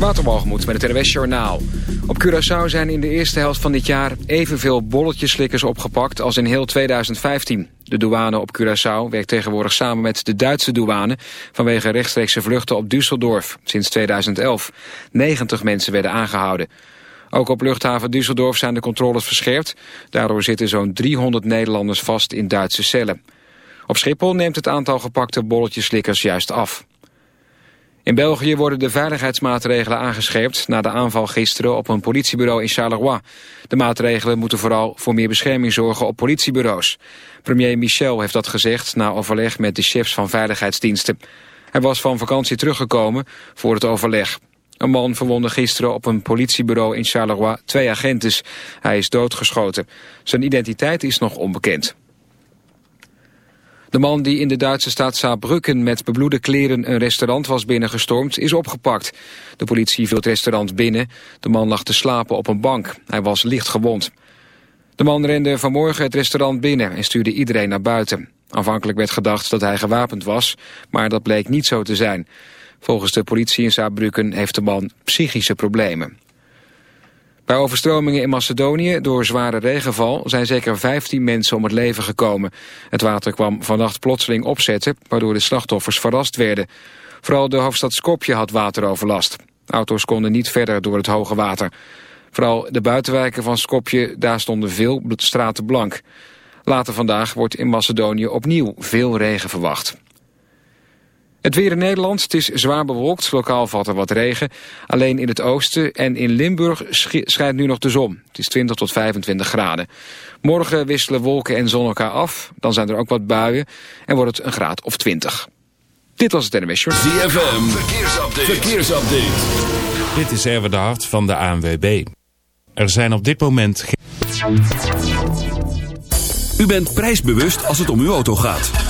Waterbalgemoed met het NWS Journaal. Op Curaçao zijn in de eerste helft van dit jaar evenveel bolletjeslikkers opgepakt als in heel 2015. De douane op Curaçao werkt tegenwoordig samen met de Duitse douane... vanwege rechtstreekse vluchten op Düsseldorf sinds 2011. 90 mensen werden aangehouden. Ook op luchthaven Düsseldorf zijn de controles verscherpt. Daardoor zitten zo'n 300 Nederlanders vast in Duitse cellen. Op Schiphol neemt het aantal gepakte bolletjeslikkers juist af. In België worden de veiligheidsmaatregelen aangescherpt... na de aanval gisteren op een politiebureau in Charleroi. De maatregelen moeten vooral voor meer bescherming zorgen op politiebureaus. Premier Michel heeft dat gezegd na overleg met de chefs van veiligheidsdiensten. Hij was van vakantie teruggekomen voor het overleg. Een man verwonde gisteren op een politiebureau in Charleroi twee agentes. Hij is doodgeschoten. Zijn identiteit is nog onbekend. De man die in de Duitse staat Saarbrücken met bebloede kleren een restaurant was binnengestormd, is opgepakt. De politie viel het restaurant binnen. De man lag te slapen op een bank. Hij was licht gewond. De man rende vanmorgen het restaurant binnen en stuurde iedereen naar buiten. Aanvankelijk werd gedacht dat hij gewapend was, maar dat bleek niet zo te zijn. Volgens de politie in Saarbrücken heeft de man psychische problemen. Bij overstromingen in Macedonië door zware regenval zijn zeker 15 mensen om het leven gekomen. Het water kwam vannacht plotseling opzetten, waardoor de slachtoffers verrast werden. Vooral de hoofdstad Skopje had wateroverlast. Auto's konden niet verder door het hoge water. Vooral de buitenwijken van Skopje, daar stonden veel straten blank. Later vandaag wordt in Macedonië opnieuw veel regen verwacht. Het weer in Nederland, het is zwaar bewolkt, lokaal valt er wat regen. Alleen in het oosten en in Limburg schijnt nu nog de zon. Het is 20 tot 25 graden. Morgen wisselen wolken en zon elkaar af. Dan zijn er ook wat buien en wordt het een graad of 20. Dit was het NMS Short. ZFM, verkeersupdate. verkeersupdate. Dit is Erwin de Hart van de ANWB. Er zijn op dit moment geen... U bent prijsbewust als het om uw auto gaat.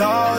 your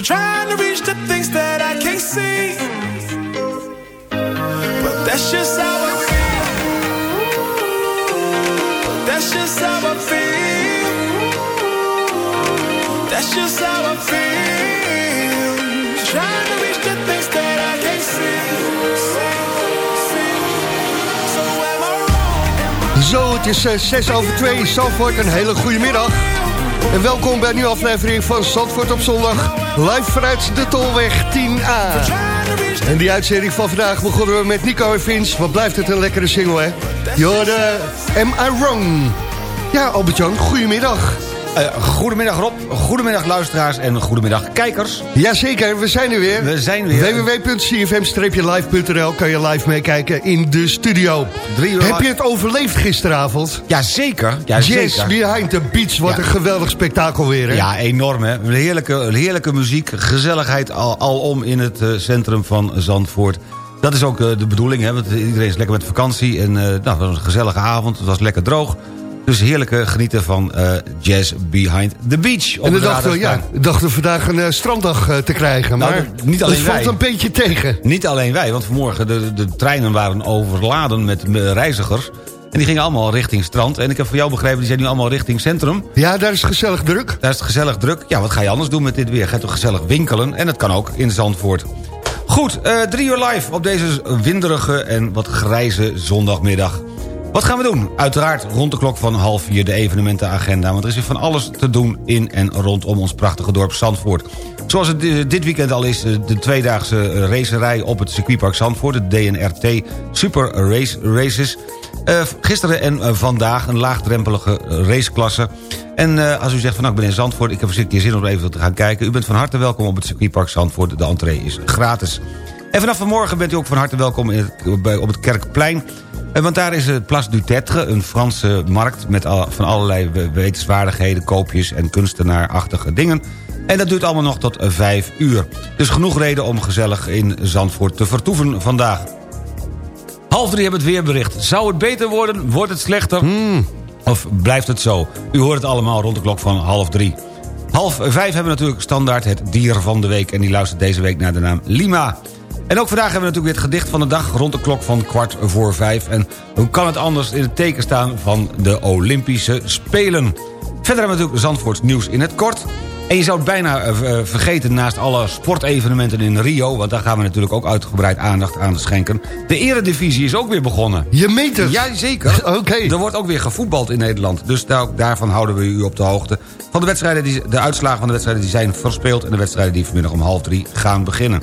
For trying to reach the things that I can't see. But that's just how I feel. That's just how I feel. That's just how I feel. Trying to reach the things that I can't see. Zo, het is eh, zes over twee. Zandvoort, een hele goede middag. En welkom bij een nieuwe aflevering van Zandvoort op zondag. Live vanuit de Tolweg 10A. En die uitzending van vandaag begonnen we met Nico en Vince. Wat blijft het een lekkere single, hè? Jorde, Am I Wrong? Ja, Albert-Jan, goedemiddag. Uh, goedemiddag Rob, goedemiddag luisteraars en goedemiddag kijkers. Jazeker, we zijn er weer. We zijn weer. www.cfm-live.nl kan je live meekijken in de studio. Heb je het overleefd gisteravond? Jazeker. Ja, zeker. Behind the Beach, wat Ja. een geweldig spektakel weer, hè? Ja, enorm hè. Heerlijke, heerlijke muziek, gezelligheid al, alom in het eh, centrum van Zandvoort. Dat is ook eh, de bedoeling, hè, want iedereen is lekker met vakantie. En nou, het was een gezellige avond, het was lekker droog. Dus heerlijke genieten van eh, Jazz Behind the Beach. op En we dachten, ja, dachten vandaag een eh, stranddag eh, te krijgen. Nou, Maar dat- niet alleen het valt wij. een beetje tegen. Niet alleen wij, want vanmorgen de, de treinen waren overladen met reizigers. En die gingen allemaal richting strand. En ik heb van jou begrepen, die zijn nu allemaal richting centrum. Ja, daar is gezellig druk. Daar is het gezellig druk. Ja, wat ga je anders doen met dit weer? Ga je toch gezellig winkelen? En dat kan ook in Zandvoort. Goed, drie uur live op deze winderige en wat grijze zondagmiddag. Wat gaan we doen? Uiteraard rond de klok van half vier de evenementenagenda. Want er is weer van alles te doen in en rondom ons prachtige dorp Zandvoort. Zoals het dit weekend al is, eh, de tweedaagse racerij op het circuitpark Zandvoort. De DNRT Super Race Races. Eh, gisteren en eh, vandaag een laagdrempelige raceklasse. En als u zegt van nou, ik ben in Zandvoort, ik heb een keer zin om even te gaan kijken. U bent van harte welkom op het circuitpark Zandvoort. De entree is gratis. En vanaf vanmorgen bent u ook van harte welkom bij- op het Kerkplein. Eh, Want daar is het Place du Tetre, een Franse markt... met al, van allerlei we- wetenswaardigheden, koopjes en kunstenaarachtige dingen. En dat duurt allemaal nog tot eh, vijf uur. Dus genoeg reden om gezellig in Zandvoort te vertoeven vandaag. Half drie hebben het weerbericht. Zou het beter worden? Wordt het slechter? Of blijft het zo? U hoort het allemaal rond de klok van half drie. Half vijf hebben we natuurlijk standaard het dier van de week... en die luistert deze week naar de naam Lima. En ook vandaag hebben we natuurlijk weer het gedicht van de dag... rond de klok van kwart voor vijf. En hoe kan het anders in het teken staan van de Olympische Spelen? Verder hebben we natuurlijk Zandvoorts nieuws in het kort... En je zou het bijna eh, eh, vergeten naast alle sportevenementen in Rio... want daar gaan we natuurlijk ook uitgebreid aandacht aan schenken. De eredivisie is ook weer begonnen. Je meent het. Ja, zeker. Oké. Er wordt ook weer gevoetbald in Nederland. Dus daar, daarvan houden we u op de hoogte. Van de, wedstrijden die, de uitslagen van de wedstrijden die zijn verspeeld... en de wedstrijden die vanmiddag om half drie gaan beginnen.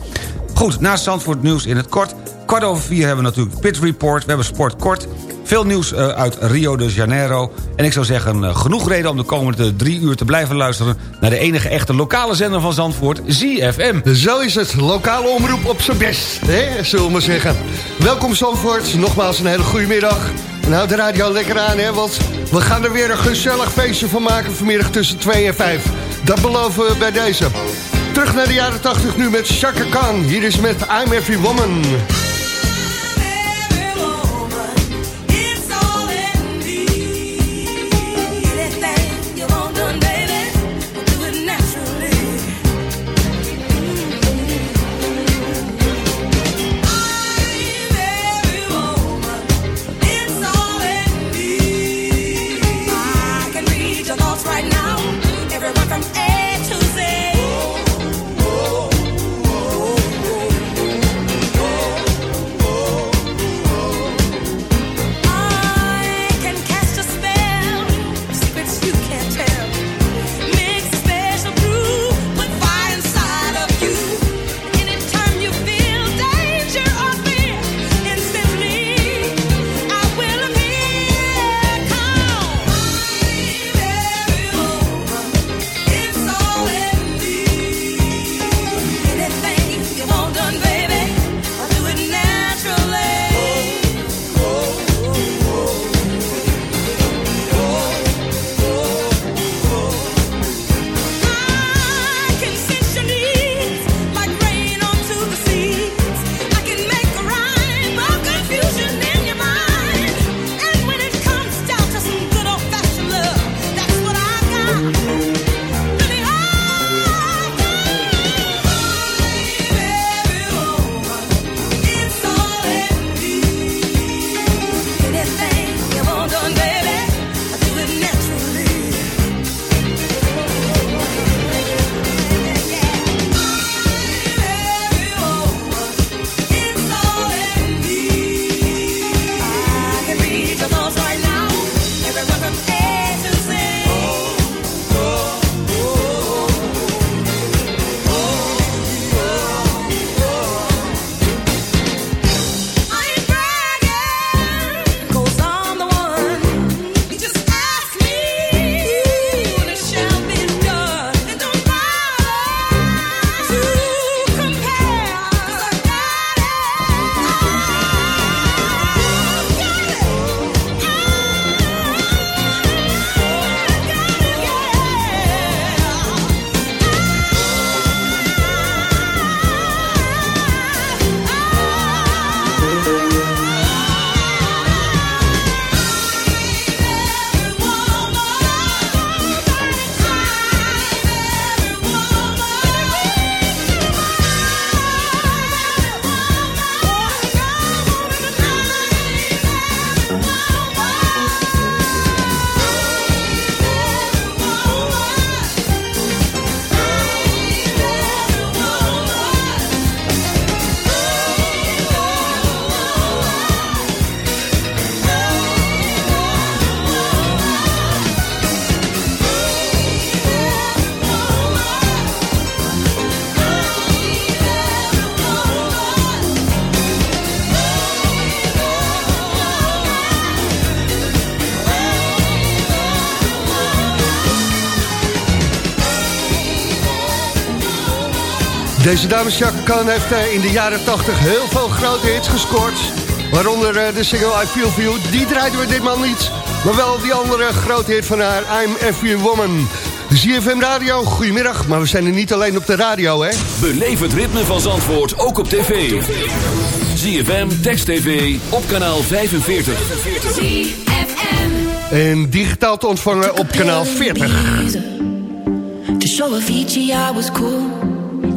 Goed, naast Zandvoort nieuws in het kort. Kwart over vier hebben we natuurlijk Pit Report. We hebben Sport Kort. Veel nieuws eh, uit Rio de Janeiro. En ik zou zeggen, eh, genoeg reden om de komende drie uur te blijven luisteren... naar de enige echte lokale zender van Zandvoort, ZFM. Zo is het. Lokale omroep op zijn best, hè, zullen we maar zeggen. Welkom Zandvoort. Nogmaals een hele goede middag. En houd de radio lekker aan, hè, want we gaan er weer een gezellig feestje van maken... vanmiddag tussen 2 en 5. Dat beloven we bij deze. Terug naar de jaren 80 nu met Chaka Khan. Hier is met I'm Every Woman. Deze dame Chaka Khan heeft eh, in de jaren 80 heel veel grote hits gescoord. Waaronder eh, de single I Feel For You. Die draaiden we ditmaal niet. Maar wel die andere grote hit van haar, I'm Every Woman. ZFM Radio, goedemiddag. Maar we zijn er niet alleen op de radio, hè? Beleef het ritme van Zandvoort ook op tv. ZFM, Text TV, op kanaal 45. En digitaal te ontvangen op kanaal 40. To show Avicii I was cool.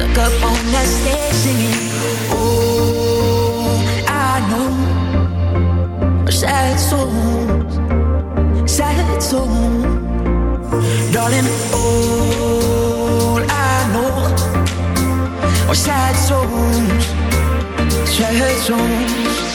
Stuck up on that stage singing. Oh, I know. A sad soul. Sad soul. Darling, all I know. Are sad souls. Sad souls.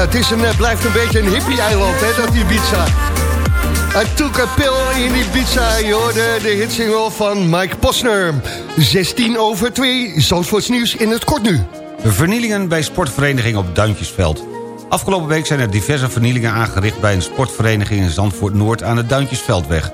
Het is een, eh, blijft een beetje een hippie-eiland, hè, dat Ibiza. I took a pill in Ibiza, je hoorde de hitsingle van Mike Posner. 16 over 2, Zandvoorts nieuws in het kort nu. Vernielingen bij sportvereniging op Duintjesveld. Afgelopen week zijn er diverse vernielingen aangericht... bij een sportvereniging in Zandvoort Noord aan de Duintjesveldweg.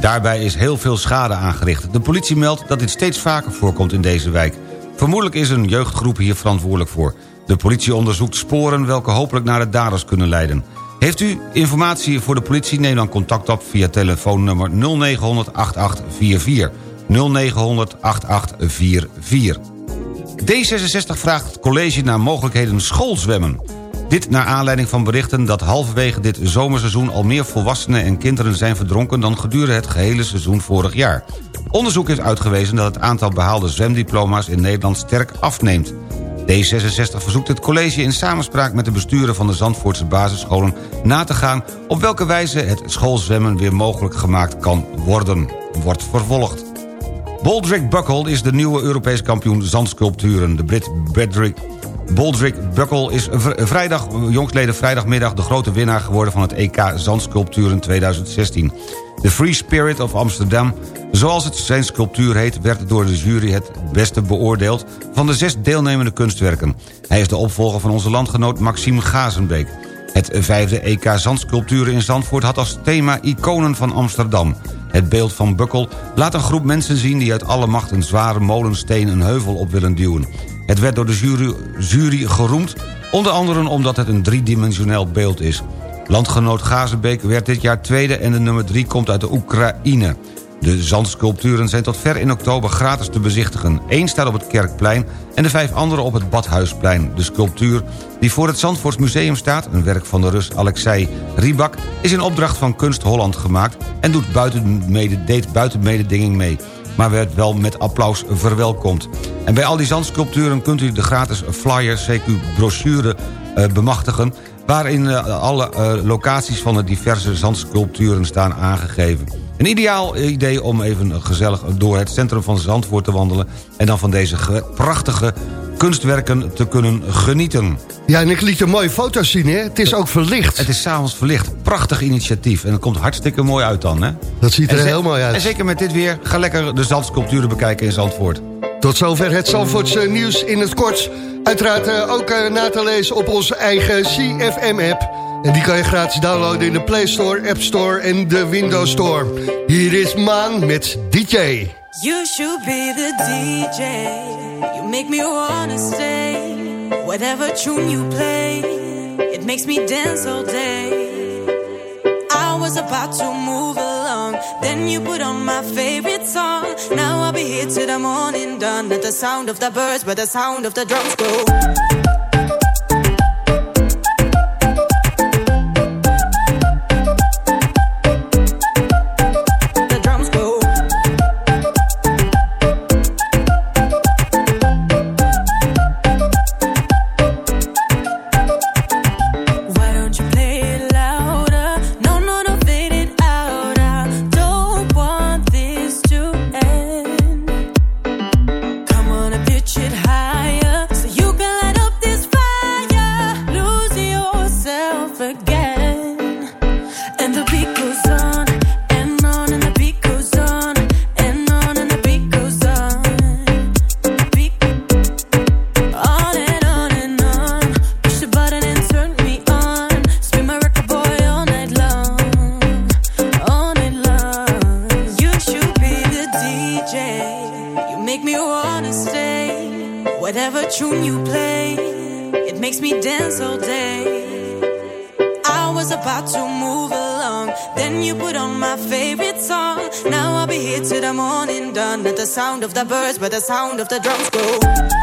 Daarbij is heel veel schade aangericht. De politie meldt dat dit steeds vaker voorkomt in deze wijk. Vermoedelijk is een jeugdgroep hier verantwoordelijk voor. De politie onderzoekt sporen welke hopelijk naar de daders kunnen leiden. Heeft u informatie voor de politie? Neem dan contact op via telefoonnummer 0900 8844. 0900 8844. D66 vraagt het college naar mogelijkheden schoolzwemmen. Dit naar aanleiding van berichten dat halverwege dit zomerseizoen... al meer volwassenen en kinderen zijn verdronken... dan gedurende het gehele seizoen vorig jaar. Onderzoek heeft uitgewezen dat het aantal behaalde zwemdiploma's... in Nederland sterk afneemt. D66 verzoekt het college in samenspraak met de besturen van de Zandvoortse basisscholen... na te gaan op welke wijze het schoolzwemmen weer mogelijk gemaakt kan worden. Wordt vervolgd. Baldrick Buckle is de nieuwe Europees kampioen zandsculpturen. De Brit Bedrick Baldrick Buckle is vrijdag, jongstleden vrijdagmiddag... de grote winnaar geworden van het EK Zandsculpturen 2016. De Free Spirit of Amsterdam, zoals het zijn sculptuur heet... werd door de jury het beste beoordeeld van de zes deelnemende kunstwerken. Hij is de opvolger van onze landgenoot Maxime Gazenbeek. Het vijfde EK Zandsculpturen in Zandvoort had als thema Iconen van Amsterdam. Het beeld van Bukkel laat een groep mensen zien... die uit alle macht een zware molensteen een heuvel op willen duwen. Het werd door de jury, jury geroemd, onder andere omdat het een driedimensioneel beeld is. Landgenoot Gazenbeek werd dit jaar tweede en de nummer drie komt uit de Oekraïne. De zandsculpturen zijn tot ver in oktober gratis te bezichtigen. Eén staat op het Kerkplein en de vijf andere op het Badhuisplein. De sculptuur die voor het Zandvoorts Museum staat... een werk van de Rus Alexei Rybak... is in opdracht van Kunst Holland gemaakt... en doet buiten deed buiten mededinging mee maar werd wel met applaus verwelkomd. En bij al die zandsculpturen kunt u de gratis flyer CQ brochure uh, bemachtigen... waarin uh, alle uh, locaties van de diverse zandsculpturen staan aangegeven. Een ideaal idee om even gezellig door het centrum van Zandvoort te wandelen... en dan van deze prachtige kunstwerken te kunnen genieten. Ja, en ik liet een mooie foto's zien, hè? Het is ook verlicht. Het is s'avonds verlicht. Prachtig initiatief. En het komt hartstikke mooi uit dan, hè? Dat ziet er heel mooi uit. En zeker met dit weer, ga lekker de zandsculpturen bekijken in Zandvoort. Tot zover het Zandvoortse nieuws in het kort. Uiteraard uh, ook uh, na te lezen op onze eigen CFM-app. En die kan je gratis downloaden in de Play Store, App Store en de Windows Store. Hier is Maan met DJ. You should be the DJ. You make me wanna stay. Whatever tune you play, it makes me dance all day. I was about to move along, then you put on my favorite song. Now I'll be here till the morning done. At the sound of the birds, but the sound of the drums go. because where the sound of the drums go.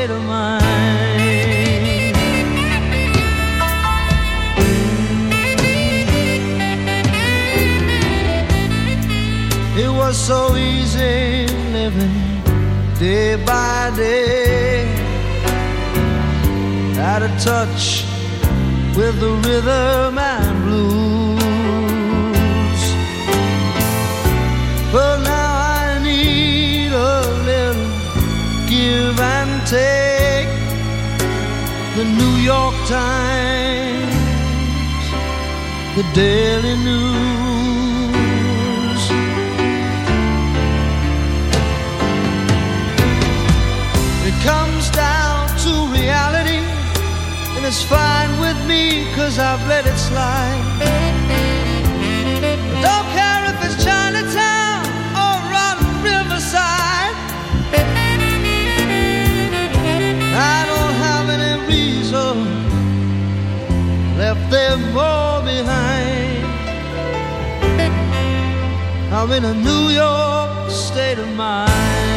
State of mind. It was so easy living day by day. Out of touch with the rhythm take. The New York Times, the Daily News. It comes down to reality, and it's fine with me, cause I've let it slide. Left them all behind. I'm in a New York state of mind.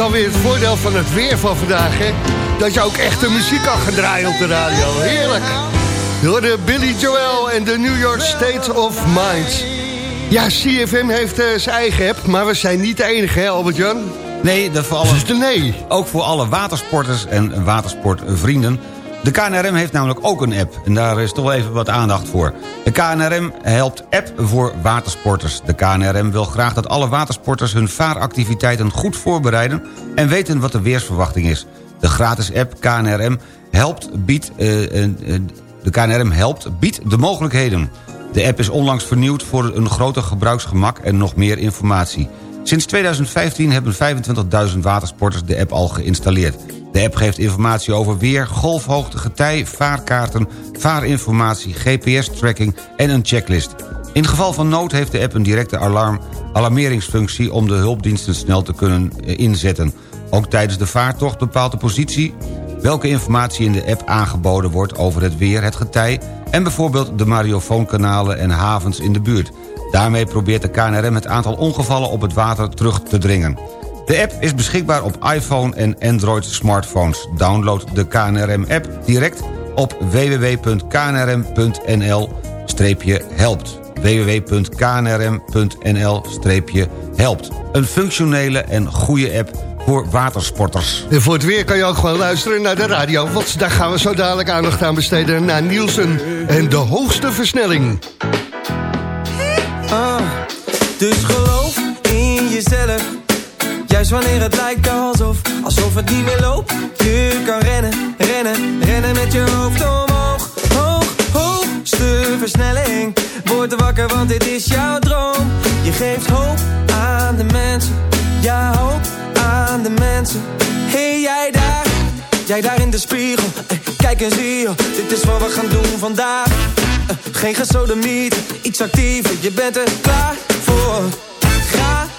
Dan weer het voordeel van het weer van vandaag, hè? Dat je ook echte muziek kan gaan draaien op de radio. Heerlijk. Door de Billy Joel en de New York State of Mind. Ja, CFM heeft eh, zijn eigen app, maar we zijn niet de enige, hè, Albert-Jan? Nee, dat voor alle, Dus de nee. ook voor alle watersporters en watersportvrienden. De KNRM heeft namelijk ook een app. En daar is toch wel even wat aandacht voor. De KNRM helpt app voor watersporters. De KNRM wil graag dat alle watersporters hun vaaractiviteiten goed voorbereiden... en weten wat de weersverwachting is. De gratis app KNRM helpt biedt... eh, eh, eh, de KNRM helpt biedt de mogelijkheden. De app is onlangs vernieuwd voor een groter gebruiksgemak en nog meer informatie. Sinds 2015 hebben 25.000 watersporters de app al geïnstalleerd. De app geeft informatie over weer, golfhoogte, getij, vaarkaarten... vaarinformatie, GPS-tracking en een checklist. In geval van nood heeft de app een directe alarm, alarmeringsfunctie... om de hulpdiensten snel te kunnen eh, inzetten. Ook tijdens de vaartocht bepaalt de positie... welke informatie in de app aangeboden wordt over het weer, het getij... en bijvoorbeeld de mariofoonkanalen en havens in de buurt. Daarmee probeert de KNRM het aantal ongevallen op het water terug te dringen. De app is beschikbaar op iPhone en Android smartphones. Download de KNRM-app direct op www.knrm.nl-helpt www.knrm.nl-helpt Een functionele en goede app voor watersporters. En voor het weer kan je ook gewoon luisteren naar de radio. Want daar gaan we zo dadelijk aandacht aan besteden naar Nielsen en de hoogste versnelling. Ah, dus geloof in jezelf. Juist wanneer het lijkt alsof, alsof het niet meer loopt. Je kan rennen, rennen, rennen met je hoofd omhoog. Hoog, hoogste versnelling. Word wakker, want dit is jouw droom. Je geeft hoop aan de mensen. Ja, hoop aan de mensen. Hey, jij daar, jij daar in de spiegel. Eh, Kijk en zie dit is wat we gaan doen vandaag. Eh, Geen gesodemiet, iets actiever, je bent er klaar voor. Ga,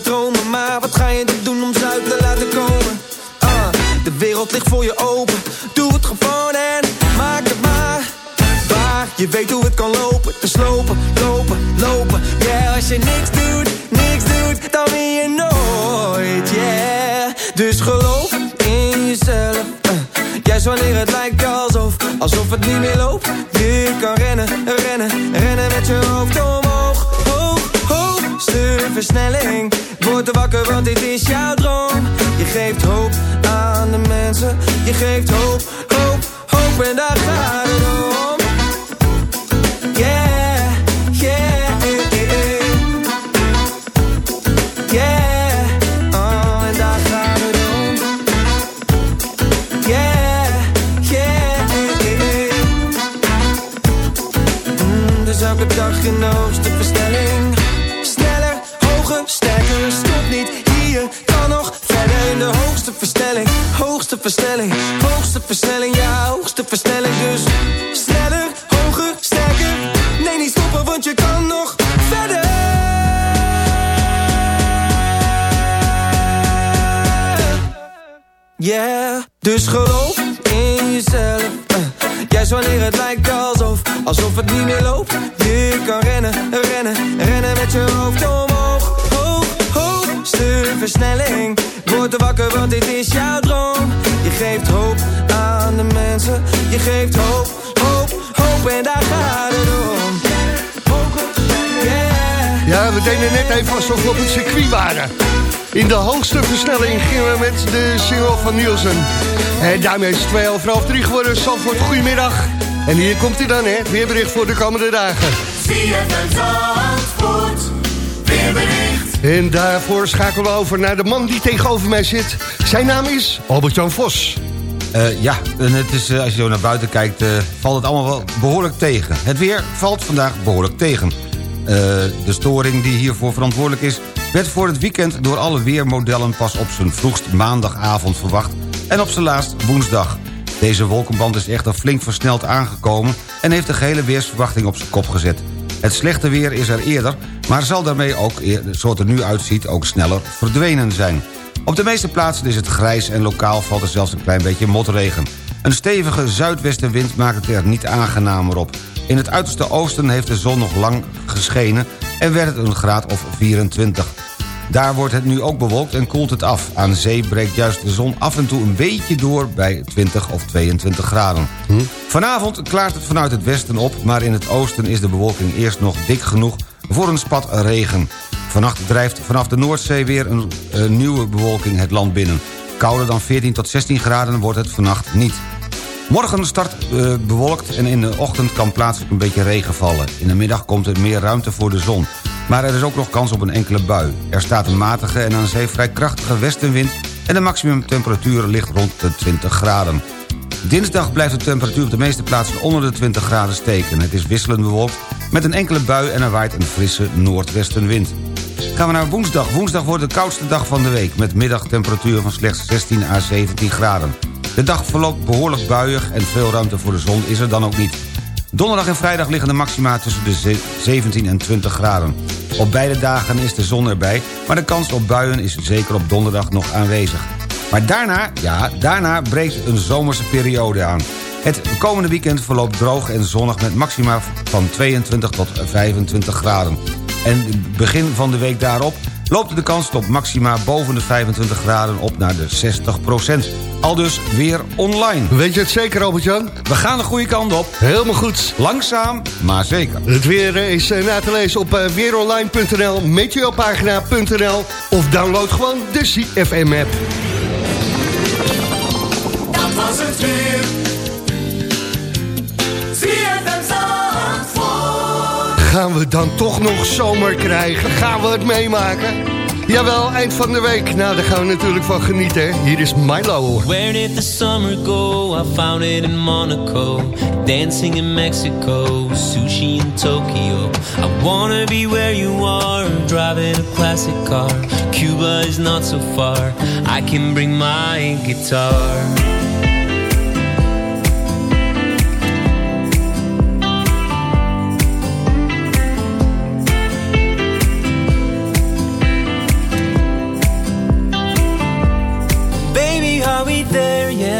Dromen Maar wat ga je doen om ze uit te laten komen? Ah, de wereld ligt voor je open. Doe het gewoon en maak het maar Waar, je weet hoe het kan lopen Dus lopen, lopen, lopen. Yeah, als je niks doet, niks doet Dan win je nooit, yeah. Dus geloof in jezelf. Eh. Juist wanneer het lijkt alsof Alsof het niet meer loopt. Je kan rennen, rennen, rennen met je hoofd omhoog. Hoog, hoogste versnelling Wakker want dit is jouw droom. Je geeft hoop aan de mensen Je geeft hoop, hoop, hoop en daar gaat geeft hoop, hoop, hoop en daar gaat het om. Yeah. Ja, we deden net even alsof we op het circuit waren. In de hoogste versnelling gingen we met de single van Nielsen. En daarmee is het 2 over half 3 geworden. Zandvoort, goedemiddag. En hier komt hij dan, hè. Het Weerbericht voor de komende dagen. En daarvoor schakelen we over naar de man die tegenover mij zit. Zijn naam is Albert-Jan Vos. Eh, ja, en het is, eh, als je zo naar buiten kijkt, eh, valt het allemaal wel behoorlijk tegen. Het weer valt vandaag behoorlijk tegen. De storing die hiervoor verantwoordelijk is... werd voor het weekend door alle weermodellen pas op zijn vroegst maandagavond verwacht... en op zijn laatst woensdag. Deze wolkenband is echter flink versneld aangekomen... en heeft de gehele weersverwachting op zijn kop gezet. Het slechte weer is er eerder, maar zal daarmee ook, zoals het er nu uitziet... ook sneller verdwenen zijn. Op de meeste plaatsen is het grijs en lokaal valt er zelfs een klein beetje motregen. Een stevige zuidwestenwind maakt het er niet aangenamer op. In het uiterste oosten heeft de zon nog lang geschenen... en werd het een graad of 24. Daar wordt het nu ook bewolkt en koelt het af. Aan zee breekt juist de zon af en toe een beetje door... bij 20 of 22 graden. Vanavond klaart het vanuit het westen op... maar in het oosten is de bewolking eerst nog dik genoeg... voor een spat regen. Vannacht drijft vanaf de Noordzee weer een, nieuwe bewolking het land binnen. Kouder dan 14 tot 16 graden wordt het vannacht niet. Morgen start eh, bewolkt en in de ochtend kan plaatselijk een beetje regen vallen. In de middag komt er meer ruimte voor de zon. Maar er is ook nog kans op een enkele bui. Er staat een matige en aan zee vrij krachtige westenwind... en de maximumtemperatuur ligt rond de 20 graden. Dinsdag blijft de temperatuur op de meeste plaatsen onder de 20 graden steken. Het is wisselend bewolkt met een enkele bui en er waait een frisse noordwestenwind. Gaan we naar woensdag. Woensdag wordt de koudste dag van de week... met middagtemperatuur van slechts 16 à 17 graden. De dag verloopt behoorlijk buiig en veel ruimte voor de zon is er dan ook niet. Donderdag en vrijdag liggen de maxima tussen de 17 en 20 graden. Op beide dagen is de zon erbij, maar de kans op buien is zeker op donderdag nog aanwezig. Maar daarna, ja, daarna breekt een zomerse periode aan. Het komende weekend verloopt droog en zonnig met maxima van 22 tot 25 graden. En begin van de week daarop loopt de kans op maxima boven de 25 graden op naar de 60% Al dus weer online. Weet je het zeker, Albert-Jan? We gaan de goede kant op. Helemaal goed. Langzaam, maar zeker. Het weer is eh, na te lezen op eh, weeronline.nl, meteopagina.nl of download gewoon de CFM-app. Dat was het weer. Gaan we dan toch nog zomer krijgen? Gaan we het meemaken? Jawel, eind van de week. Nou, daar gaan we natuurlijk van genieten. Hier is Milo. Where did the summer go? I found it in Monaco. Dancing in Mexico. Sushi in Tokyo. I wanna be where you are. Driving a classic car. Cuba is not so far. I can bring my guitar.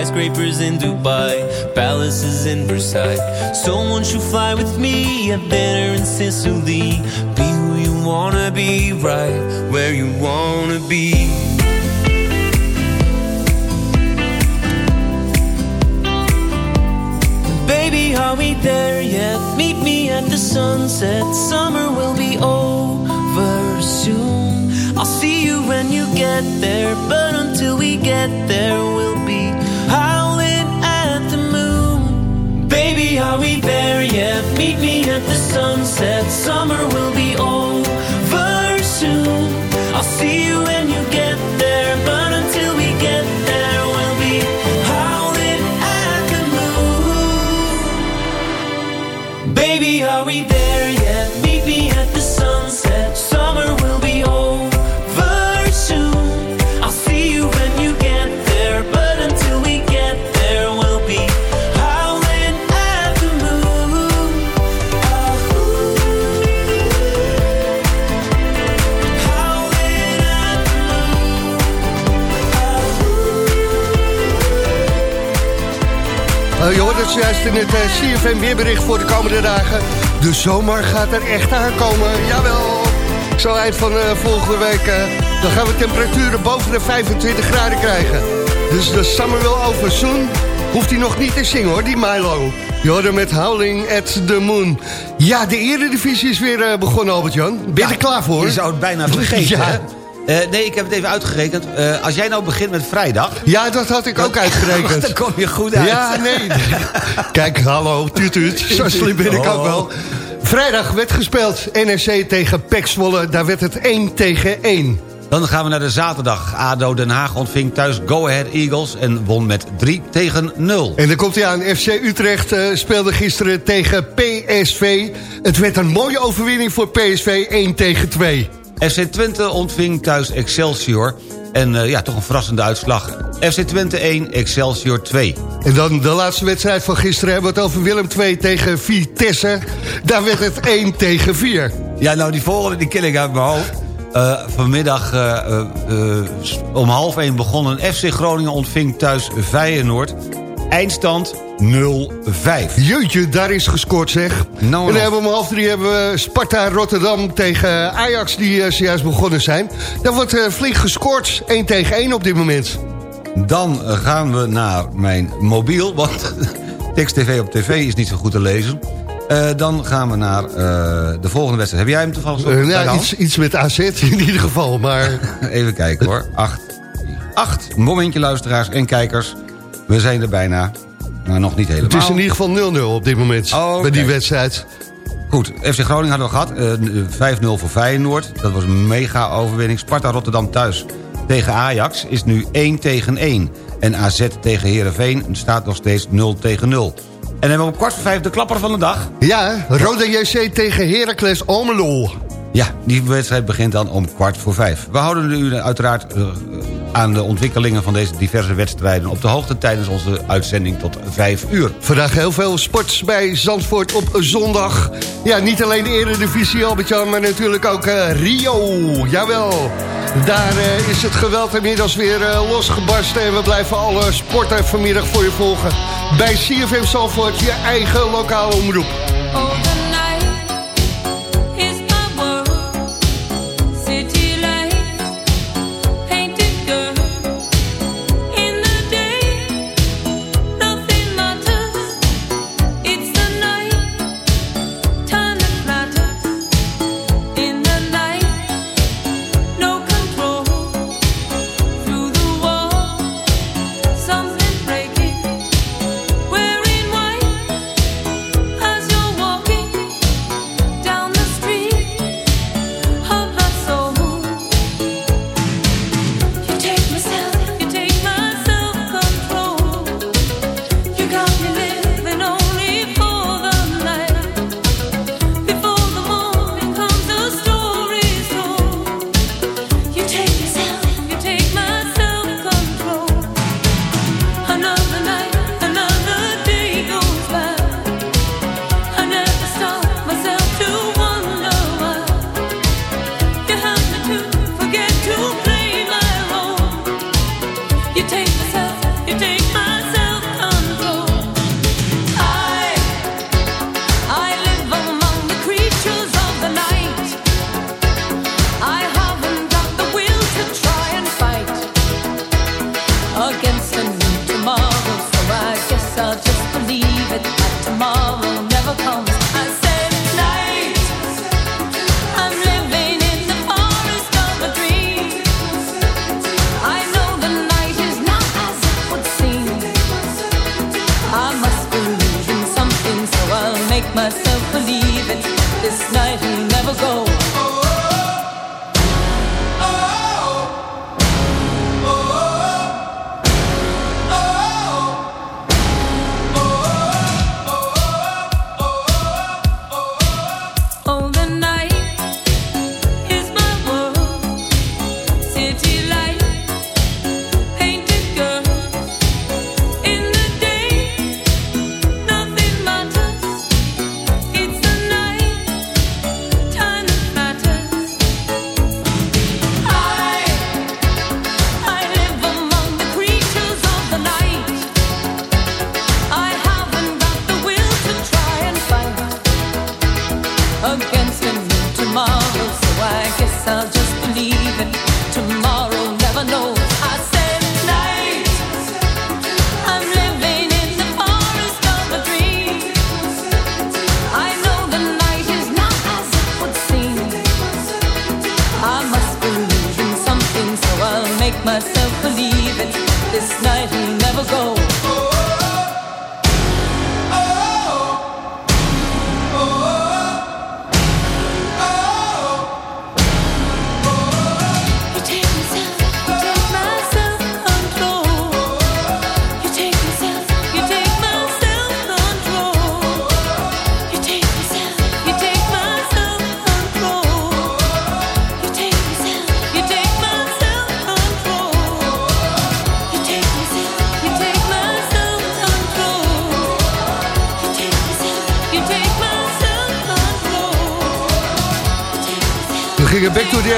Skyscrapers in Dubai, palaces in Versailles. So won't you fly with me? A dinner in Sicily. CFM weerbericht voor de komende dagen. De zomer gaat er echt aankomen, jawel. Zo eind van eh, volgende week, eh, dan gaan we temperaturen boven de 25 graden krijgen. Dus de summer will over soon. Hoeft hij nog niet te zingen hoor, die Milo. Je hoorde met Howling at the Moon. Ja, de eredivisie is weer eh, begonnen, Albert-Jan. Ben je er klaar voor? Je zou het bijna vergeten, Ja. hè? Eh, nee, ik heb het even uitgerekend. Eh, als jij nou begint met vrijdag... Ja, dat had ik ook uitgerekend. dan kom je goed uit. Ja, nee. Kijk, hallo, tuut, tuut. Zo slim ben ik ook wel. Vrijdag werd gespeeld NRC tegen PEC Zwolle. Daar werd het 1 tegen 1. Dan gaan we naar de zaterdag. ADO Den Haag ontving thuis Go Ahead Eagles en won met 3 tegen 0. En dan komt hij aan. FC Utrecht eh, speelde gisteren tegen PSV. Het werd een mooie overwinning voor PSV, 1 tegen 2. FC Twente ontving thuis Excelsior. En eh, ja, toch een verrassende uitslag. FC Twente 1, Excelsior 2. En dan de laatste wedstrijd van gisteren hebben we het over Willem 2 tegen Vitesse. Daar werd het 1 tegen 4. Ja, nou die volgende die ken ik uit mijn hoofd. Eh, vanmiddag eh, om half 1 begonnen. FC Groningen ontving thuis Feyenoord. Eindstand 0-5. Jeutje, daar is gescoord zeg. Nou, en dan nou. hebben we om half drie hebben we Sparta Rotterdam tegen Ajax die eh, zojuist begonnen zijn. Daar wordt eh, flink gescoord, 1 tegen 1 op dit moment. Dan gaan we naar mijn mobiel, want tekst TV op tv is niet zo goed te lezen. Eh, dan gaan we naar de volgende wedstrijd. Heb jij hem toevallig de ja, hand? iets, iets met AZ in ieder geval, maar... Even kijken hoor. Acht. Acht. Momentje luisteraars en kijkers. We zijn er bijna. Maar nog niet helemaal. Het is in ieder geval 0-0 op dit moment Oh, bij die wedstrijd. Goed, FC Groningen hadden we gehad. Eh, 5-0 voor Feyenoord. Dat was een mega overwinning. Sparta Rotterdam thuis tegen Ajax is nu 1 tegen 1. En AZ tegen Heerenveen staat nog steeds 0 tegen 0. En dan hebben we om kwart voor vijf de klapper van de dag. Ja, Roda JC tegen Heracles Almelo. Ja, die wedstrijd begint dan om kwart voor vijf. We houden u uiteraard eh, aan de ontwikkelingen van deze diverse wedstrijden... op de hoogte tijdens onze uitzending tot vijf uur. Vandaag heel veel sports bij Zandvoort op zondag. Ja, niet alleen de Eredivisie, Albert-Jan, maar natuurlijk ook eh, Rio. Jawel, daar eh, is het geweld inmiddels weer eh, losgebarsten... en we blijven alle sporten vanmiddag voor je volgen. Bij CFM Zandvoort, je eigen lokale omroep.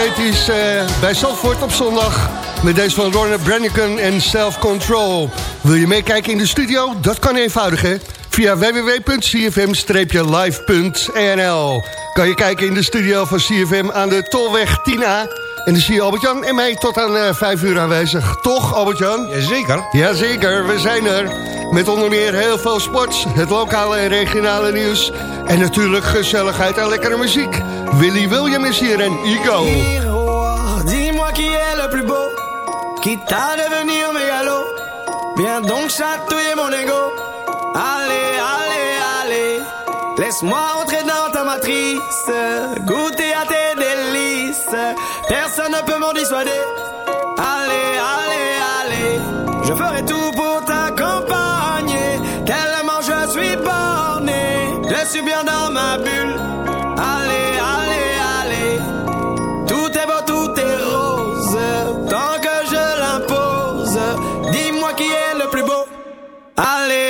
Het is uh, bij Zandvoort op zondag. Met deze van Ronald Brannigan en Self Control. Wil je meekijken in de studio? Dat kan eenvoudig, hè? Via www.cfm-live.nl kan je kijken in de studio van CFM aan de Tolweg Tina En dan zie je Albert-Jan en mij tot aan eh, uh, 5 uur aanwezig. Toch, Albert-Jan? Jazeker. Jazeker, we zijn er. Met onder meer heel veel sports, het lokale en regionale nieuws... en natuurlijk gezelligheid en lekkere muziek. Willy William is hier en dis-moi qui est le plus beau, quitte à devenir mégalo. Viens donc chatouiller mon ego. Allez, allez, allez, laisse-moi entrer dans ta matrice, goûter à tes délices. Personne ne peut m'en dissuader. Allez, allez, allez, je ferai tout pour t'accompagner. Tellement je suis borné, je suis bien dans ma bulle. I live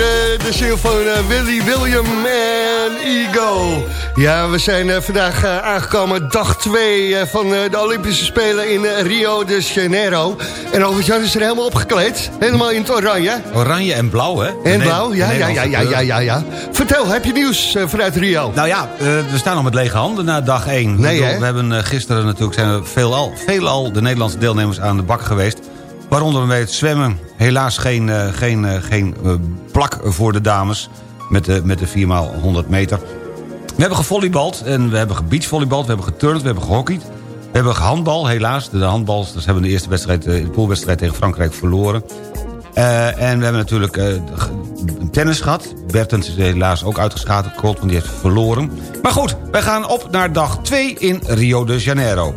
Eh, de ziel van eh, Willy William en Ego. Ja, we zijn eh, vandaag eh, aangekomen dag 2 van de Olympische Spelen in Rio de Janeiro. En Albert-Jan is er helemaal opgekleed. Helemaal in het oranje. Oranje en blauw, hè? En blauw, ja, ja, ja, ja, ja, ja, ja. Vertel, heb je nieuws vanuit Rio? Nou ja, we staan al met lege handen na dag 1. Nee, hè? We hebben gisteren natuurlijk zijn er veelal, veelal de Nederlandse deelnemers aan de bak geweest. Waaronder bij het zwemmen helaas geen, eh, geen, eh, geen eh, plak voor de dames met de, met de 4x100 meter. We hebben gevolleybald en we hebben gebeachvolleybald, we hebben geturnd, we hebben gehockeyd. We hebben gehandbal, helaas. De handbals hebben de eerste wedstrijd, de poolwedstrijd tegen Frankrijk verloren. En we hebben natuurlijk tennis gehad. Bertens is helaas ook uitgeschakeld, want die heeft verloren. Maar goed, wij gaan op naar dag 2 in Rio de Janeiro.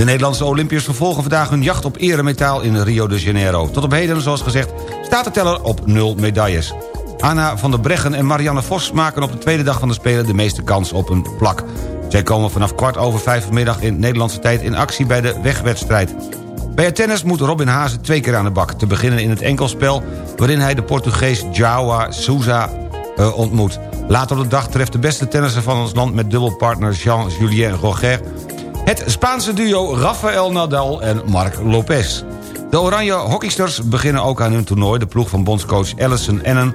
De Nederlandse Olympiërs vervolgen vandaag hun jacht op eremetaal in Rio de Janeiro. Tot op heden, zoals gezegd, staat de teller op 0 medailles. Anna van der Breggen en Marianne Vos maken op de tweede dag van de Spelen... de meeste kans op een plak. Zij komen vanaf kwart over vijf vanmiddag in Nederlandse tijd... in actie bij de wegwedstrijd. Bij het tennis moet Robin Haase twee keer aan de bak. Te beginnen in het enkelspel... waarin hij de Portugees Joao Souza eh, ontmoet. Later op de dag treft de beste tennisser van ons land... met dubbelpartner Jean-Julien Roger... Het Spaanse duo Rafael Nadal en Marc Lopez. De Oranje Hockeysters beginnen ook aan hun toernooi. De ploeg van bondscoach Allison Ennen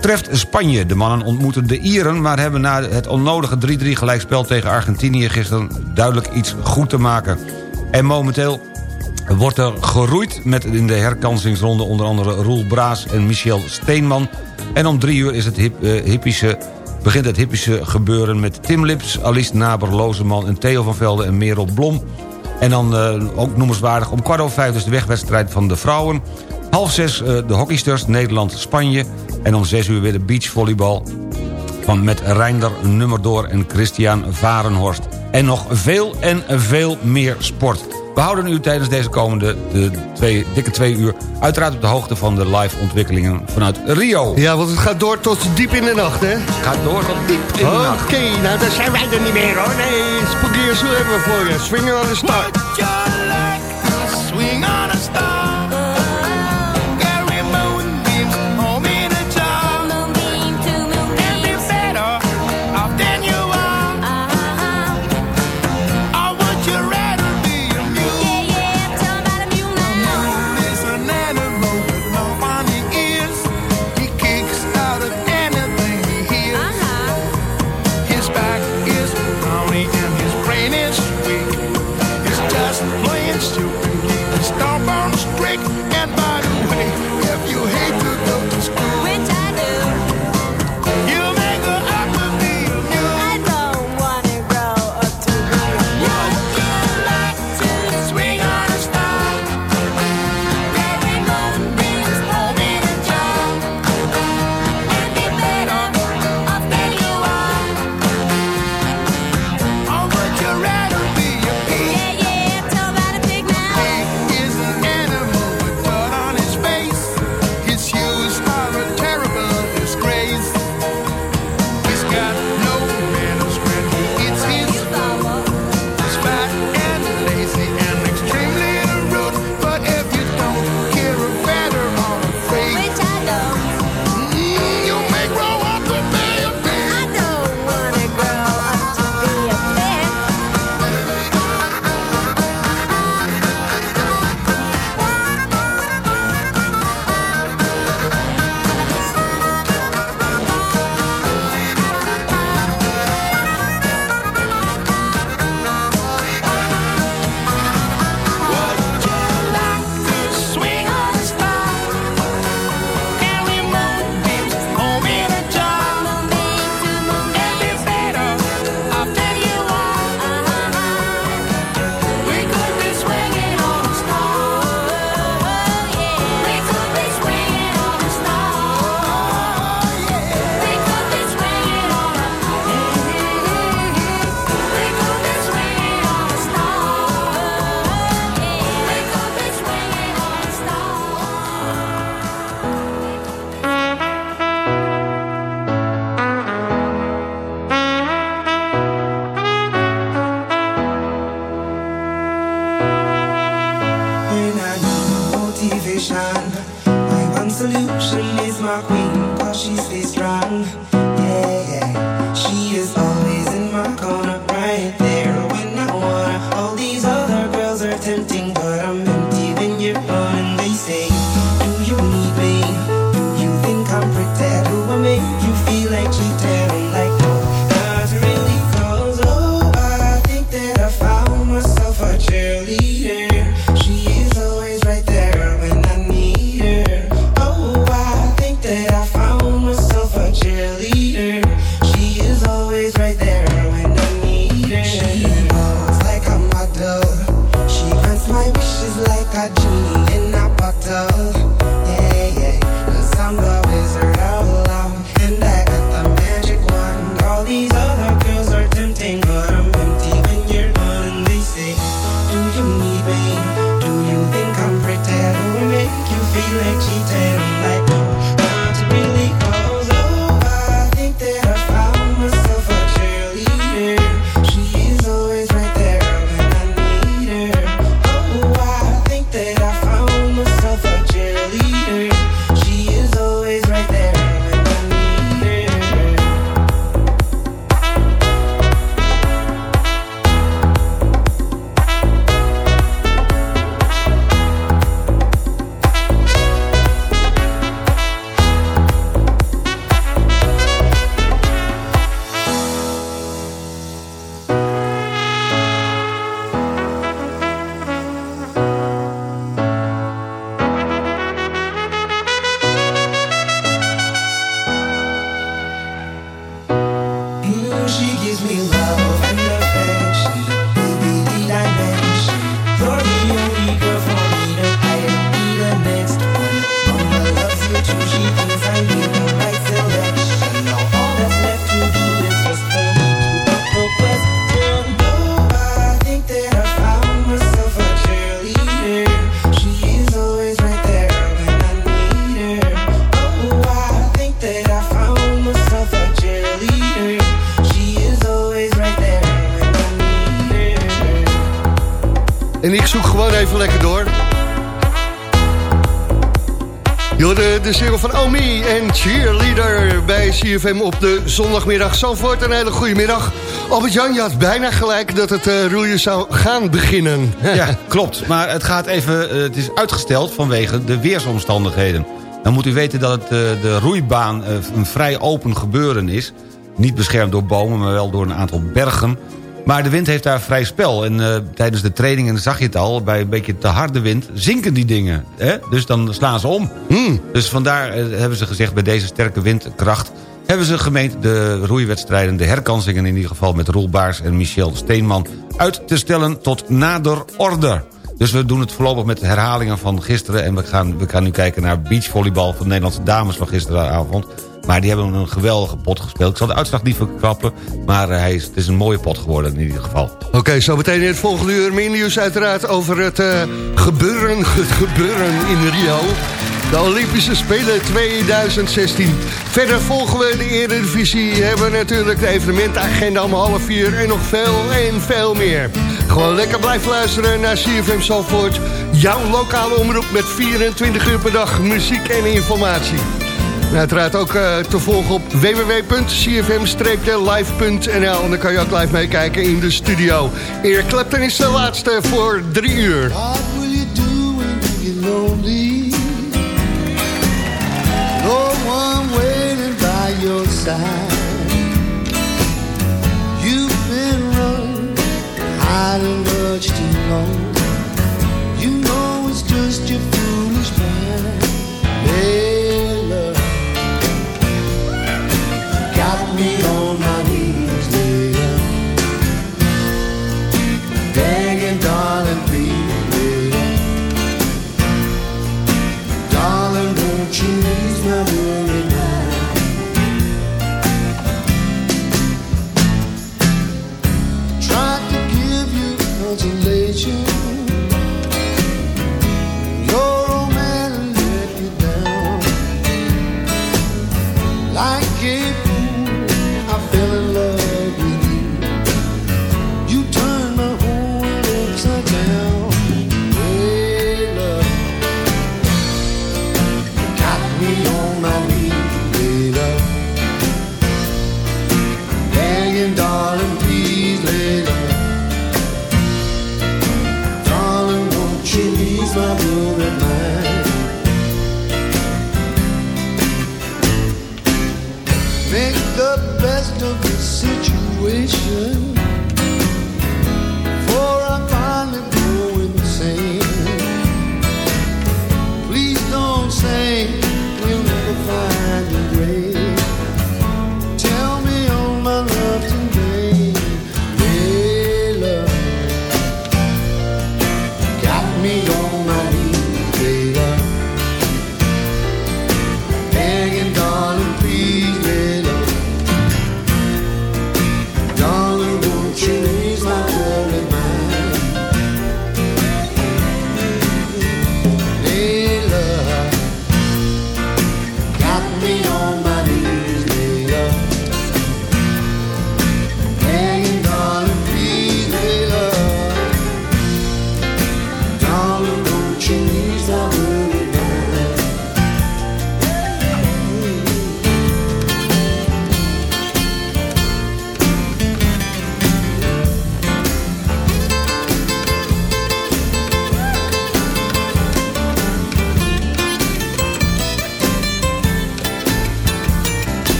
treft Spanje. De mannen ontmoeten de Ieren... maar hebben na het onnodige 3-3 gelijkspel tegen Argentinië... gisteren duidelijk iets goed te maken. En momenteel wordt er geroeid met in de herkansingsronde... onder andere Roel Braas en Michel Steenman. En om drie uur is het hip, eh, hippische begint het hippische gebeuren met Tim Lips... Alice Naber, Lozeman en Theo van Velde en Merel Blom. En dan eh, ook noemenswaardig om kwart over vijf dus de wegwedstrijd van de vrouwen. Half zes eh, de hockeysters Nederland-Spanje. En om zes uur weer de beachvolleybal van met Reinder Nummerdoor en Christian Varenhorst. En nog veel en veel meer sport. We houden u tijdens deze komende de twee, dikke twee uur... uiteraard op de hoogte van de live ontwikkelingen vanuit Rio. Ja, want het gaat door tot diep in de nacht, hè? Het gaat door tot diep in de nacht. Oké, nou daar zijn wij er niet meer, hoor. Nee, spookiers hebben we voor je. Swingen aan de start. Swing on a start. hotel en Cheerleader bij CFM op de zondagmiddag. Zandvoort, een hele goede middag. Albert-Jan, je had bijna gelijk dat het uh, roeien zou gaan beginnen. Ja, klopt. Maar het, gaat even, uh, het is uitgesteld vanwege de weersomstandigheden. Dan moet u weten dat het, uh, de roeibaan een vrij open gebeuren is. Niet beschermd door bomen, maar wel door een aantal bergen. Maar de wind heeft daar vrij spel. En uh, tijdens de trainingen zag je het al, bij een beetje te harde wind zinken die dingen. Hè? Dus dan slaan ze om. Hmm. Dus vandaar uh, hebben ze gezegd bij deze sterke windkracht... hebben ze gemeend de roeiwedstrijden, de herkansingen in ieder geval... met Roel Baars en Michel Steenman uit te stellen tot nader order. Dus we doen het voorlopig met herhalingen van gisteren... en we gaan, we gaan nu kijken naar beachvolleybal van de Nederlandse dames van gisteravond... Maar die hebben een geweldige pot gespeeld. Ik zal de uitslag niet verklappen, maar hij is, het is een mooie pot geworden in ieder geval. Oké, okay, zo meteen in het volgende uur meer nieuws uiteraard over het uh, gebeuren, het gebeuren in Rio. De Olympische Spelen 2016. Verder volgen we de Eredivisie. Hebben we natuurlijk de evenementagenda om half vier en nog veel en veel meer. Gewoon lekker blijven luisteren naar CFM Zalvoort. Jouw lokale omroep met 24 uur per dag muziek en informatie. En uiteraard ook uh, te volgen op www.cfm-live.nl. En dan kan je ook live meekijken in de studio. Erik Clapton is de laatste voor drie uur. What will you do when you get lonely? No one waiting by your side. You've been running, hiding much too long. You know it's just your foolish mind. Hey. Me on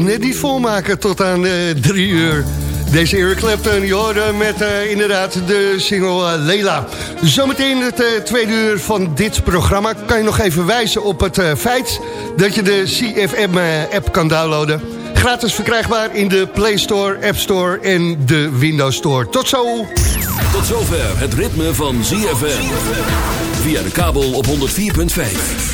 net niet volmaken tot aan uh, drie uur. Deze Eric Clapton, je met uh, inderdaad de single uh. Zometeen het uh, tweede uur van dit programma. Kan je nog even wijzen op het feit dat je de CFM-app kan downloaden. Gratis verkrijgbaar in de Play Store, App Store en de Windows Store. Tot zo! Tot zover het ritme van ZFM. Via de kabel op 104.5.